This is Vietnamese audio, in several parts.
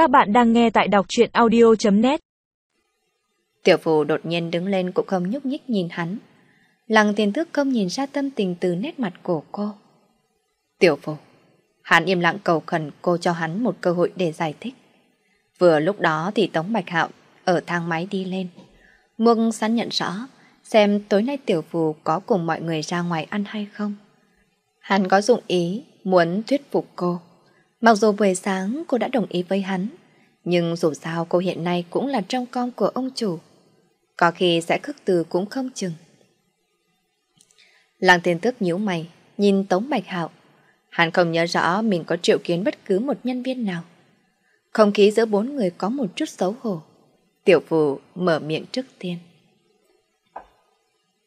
Các bạn đang nghe tại đọc truyện audio.net Tiểu phù đột nhiên đứng lên cũng không nhúc nhích nhìn hắn. Lăng tiền thức không nhìn ra tâm tình từ nét mặt của cô. Tiểu phù, hắn im lặng cầu khẩn cô cho hắn một cơ hội để giải thích. Vừa lúc đó thì Tống Bạch Hạo ở thang máy đi lên. mương sẵn nhận rõ xem tối nay tiểu phù có cùng mọi người ra ngoài ăn hay không. Hắn có dụng ý muốn thuyết phục cô. Mặc dù buổi sáng cô đã đồng ý với hắn, nhưng dù sao cô hiện nay cũng là trong con của ông chủ. Có khi sẽ khước từ cũng không chừng. Làng tiền tức nhíu mày, nhìn Tống Bạch Hạo. Hắn không nhớ rõ mình có triệu kiến bất cứ một nhân viên nào. Không khí giữa bốn người có một chút xấu hổ. Tiểu phù mở miệng trước tiên.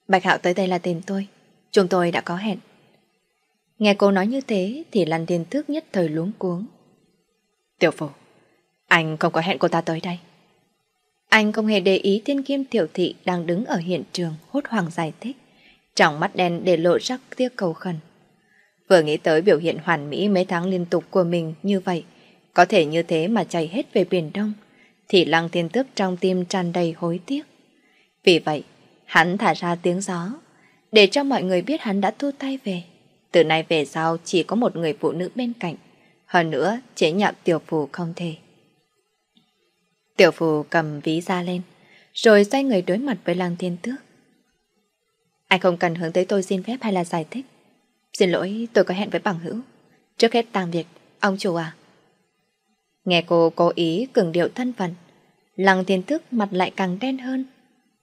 Bạch Hạo tới đây là tìm tôi. Chúng tôi đã có hẹn. Nghe cô nói như thế thì Lan Thiên Tước nhất thời luống cuống. Tiểu phổ, anh không có hẹn cô ta tới đây. Anh không hề để ý thiên kim tiểu thị đang đứng ở hiện trường hốt hoảng giải thích. Trong mắt đen để lộ ra tia cầu khẩn. Vừa nghĩ tới biểu hiện hoàn mỹ mấy tháng liên tục của mình như vậy, có thể như thế mà chạy hết về Biển Đông, thì Lăng Thiên Tước trong tim tràn đầy hối tiếc. Vì vậy, hắn thả ra tiếng gió, để cho mọi người biết hắn đã thu tay về. Từ nay về sau chỉ có một người phụ nữ bên cạnh. Hơn nữa, chế nhạo tiểu phù không thể. Tiểu phù cầm ví ra lên, rồi xoay người đối mặt với lăng thiên tước. Anh không cần hướng tới tôi xin phép hay là giải thích. Xin lỗi, tôi có hẹn với bằng hữu. Trước hết tàng việc, ông chủ à. Nghe cô cố ý cường điệu thân phận, lăng thiên tước mặt lại càng đen hơn.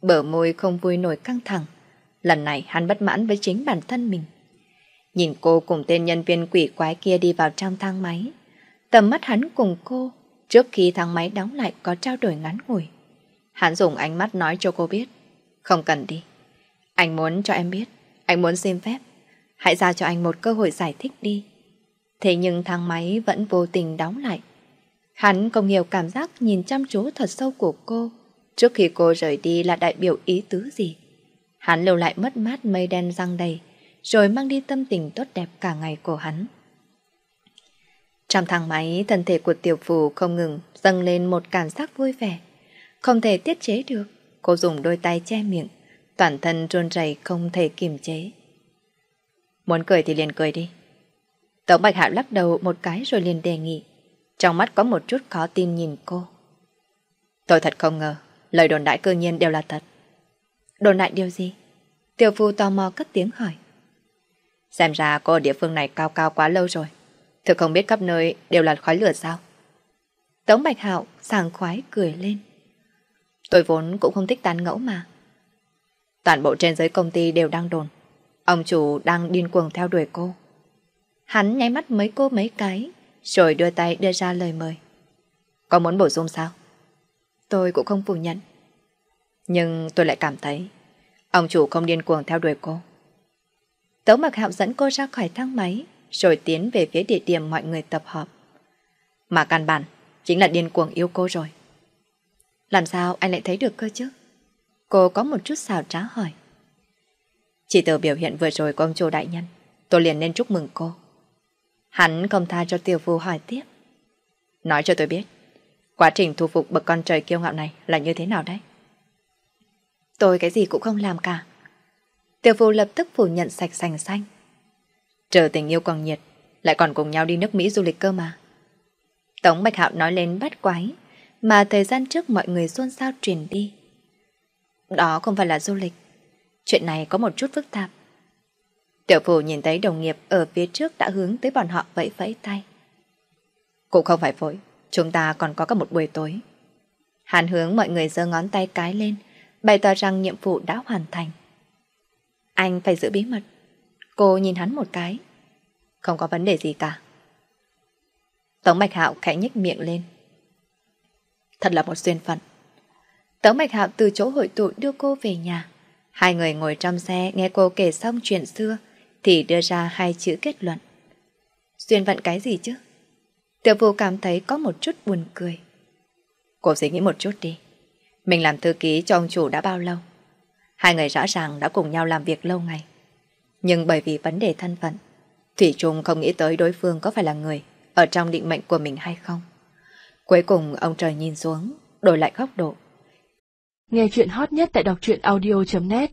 Bở môi không vui nổi căng thẳng. Lần này hắn bất mãn với chính bản thân mình. Nhìn cô cùng tên nhân viên quỷ quái kia đi vào trong thang máy. Tầm mắt hắn cùng cô, trước khi thang máy đóng lại có trao đổi ngắn ngủi. Hắn dùng ánh mắt nói cho cô biết. Không cần đi. Anh muốn cho em biết. Anh muốn xin phép. Hãy ra cho anh một cơ hội giải thích đi. Thế nhưng thang máy vẫn vô tình đóng lại. Hắn không hiểu cảm giác nhìn chăm chú thật sâu của cô. Trước khi cô rời đi là đại biểu ý tứ gì. Hắn lưu lại mất mát mây đen răng đầy rồi mang đi tâm tình tốt đẹp cả ngày của hắn. Trong thang máy, thân thể của tiểu phù không ngừng dâng lên một cảm giác vui vẻ. Không thể tiết chế được, cô dùng đôi tay che miệng, toàn thân run rẩy không thể kiềm chế. Muốn cười thì liền cười đi. Tống Bạch Hạ lắc đầu một cái rồi liền đề nghị. Trong mắt có một chút khó tin nhìn cô. Tôi thật không ngờ, lời đồn đại cơ nhiên đều là thật. Đồn đại điều gì? Tiểu phu tò mò cất tiếng hỏi. Xem ra cô ở địa phương này cao cao quá lâu rồi. Thực không biết khắp nơi đều là khói lửa sao? Tống Bạch Hạo sàng khoái cười lên. Tôi vốn cũng không thích tán ngẫu mà. Toàn bộ trên giới công ty đều đang đồn. Ông chủ đang điên cuồng theo đuổi cô. Hắn nháy mắt mấy cô mấy cái, rồi đưa tay đưa ra lời mời. Có muốn bổ sung sao? Tôi cũng không phủ nhận. Nhưng tôi lại cảm thấy ông chủ không điên cuồng theo đuổi cô. Tống Mặc Hạo dẫn cô ra khỏi thang máy, rồi tiến về phía địa điểm mọi người tập họp. Mà căn bản, chính là điên cuồng yêu cô rồi. Làm sao anh lại thấy được cơ chứ? Cô có một chút xào trá hỏi. Chỉ từ biểu hiện vừa rồi của ông chủ Đại Nhân, tôi liền nên chúc mừng cô. Hắn không tha cho tiểu phu hỏi tiếp. Nói cho tôi biết, quá trình thu phục bậc con trời kiêu ngạo này là như thế nào đấy? Tôi cái gì cũng không làm cả. Tiểu phụ lập tức phủ nhận sạch sành xanh. Chờ tình yêu còn nhiệt, lại còn cùng nhau đi nước Mỹ du lịch cơ mà. Tống Bạch Hạo nói lên bắt quái, mà thời gian trước mọi người xôn xao truyền đi. Đó không phải là du lịch. Chuyện này có một chút phức tạp. Tiểu phụ nhìn thấy đồng nghiệp ở phía trước đã hướng tới bọn họ vẫy vẫy tay. Cũng không phải vội, chúng ta còn có cả một buổi tối. Hàn hướng mọi người giơ ngón tay cái lên, bày tỏ rằng nhiệm vụ đã hoàn thành. Anh phải giữ bí mật. Cô nhìn hắn một cái. Không có vấn đề gì cả. Tống Bạch Hạo khẽ nhếch miệng lên. Thật là một duyên phận. Tống Bạch Hạo từ chỗ hội tụ đưa cô về nhà. Hai người ngồi trong xe, nghe cô kể xong chuyện xưa, thì đưa ra hai chữ kết luận. Duyên phận cái gì chứ? Tiểu vụ cảm thấy có một chút buồn cười. Cô suy nghĩ một chút đi. Mình làm thư ký cho ông chủ đã bao lâu? Hai người rõ ràng đã cùng nhau làm việc lâu ngày. Nhưng bởi vì vấn đề thân phận, Thủy Trung không nghĩ tới đối phương có phải là người ở trong định mệnh của mình hay không. Cuối cùng ông trời nhìn xuống, đổi lại góc độ. Nghe chuyện hot nhất tại đọc truyện audio.net